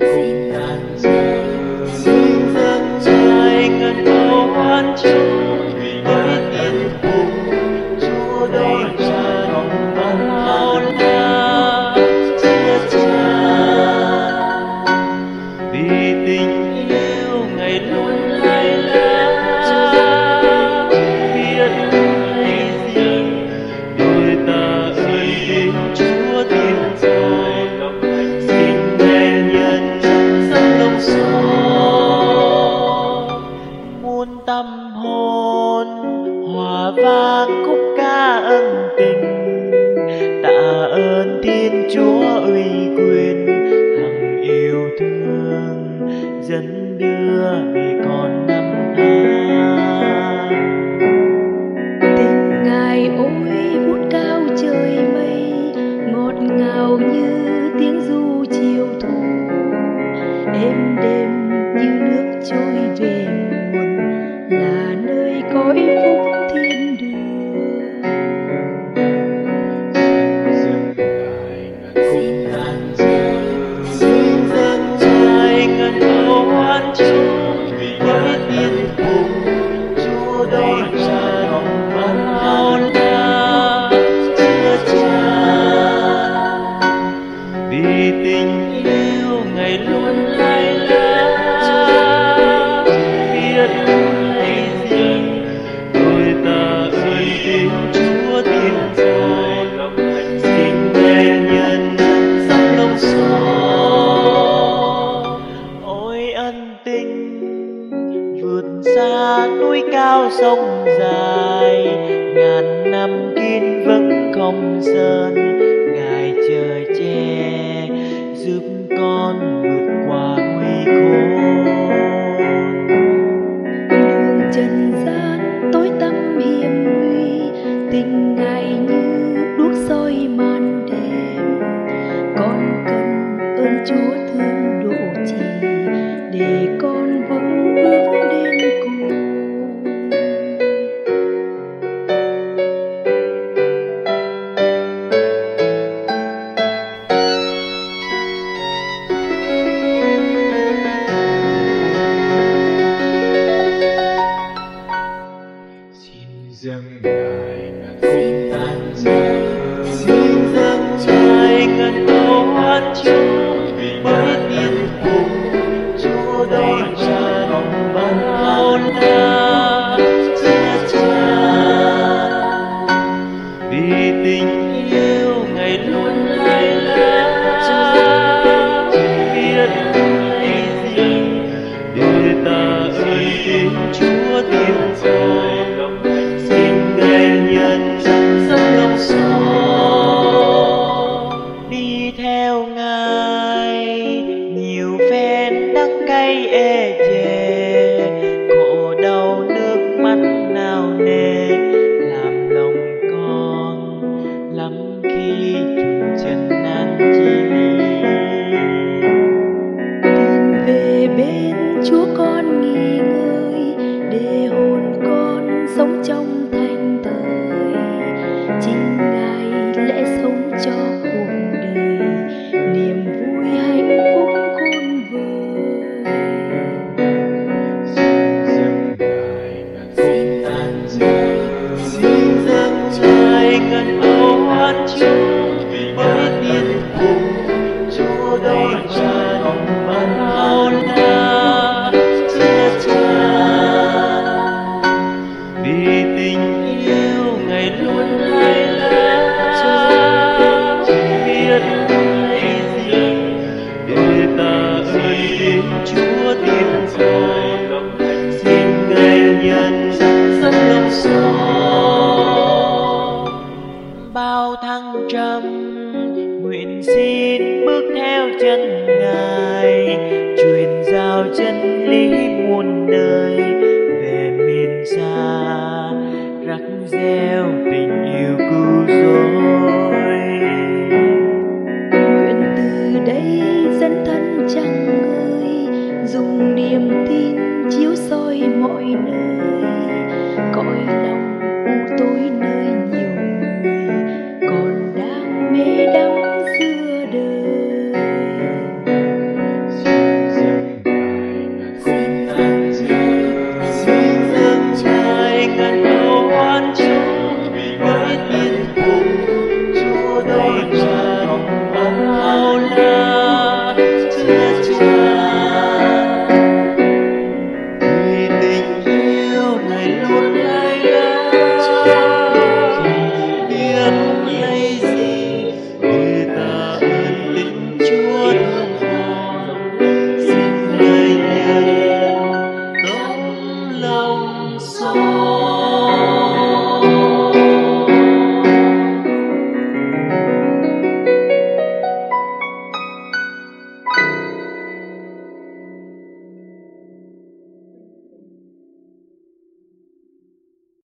xin ngàn trời xin giấc trời ngàn hô hoan trong và khúc ca ân tình. Tạ ơn thiên chúa uy quyền, hằng yêu thương, dẫn đưa về còn năm tháng. Tình ngài ôi vút cao trời mây, ngọt ngào như tiếng du chiều thu. Êm đêm như nước trôi về nguồn, là nơi cõi phúc vượt xa núi cao sông dài. Ngàn năm kiên vững không sơn ngài trời che, giúp con vượt qua nguy khốn. Đường trần gian tối tăm hiểm nguy, tình ngài như đuốc soi màn đêm. Con cần ơn chúa thương độ trì. Finlandia. Ta ơi tin chúa tiên dài xin bước theo chân ngài, truyền giao chân lý muôn nơi về miền xa. Rắc gieo tình yêu cứu rỗi. Nguyện từ đây dẫn thân chẳng ơi, dùng niềm tin chiếu soi mọi nơi. Cõi lòng u tối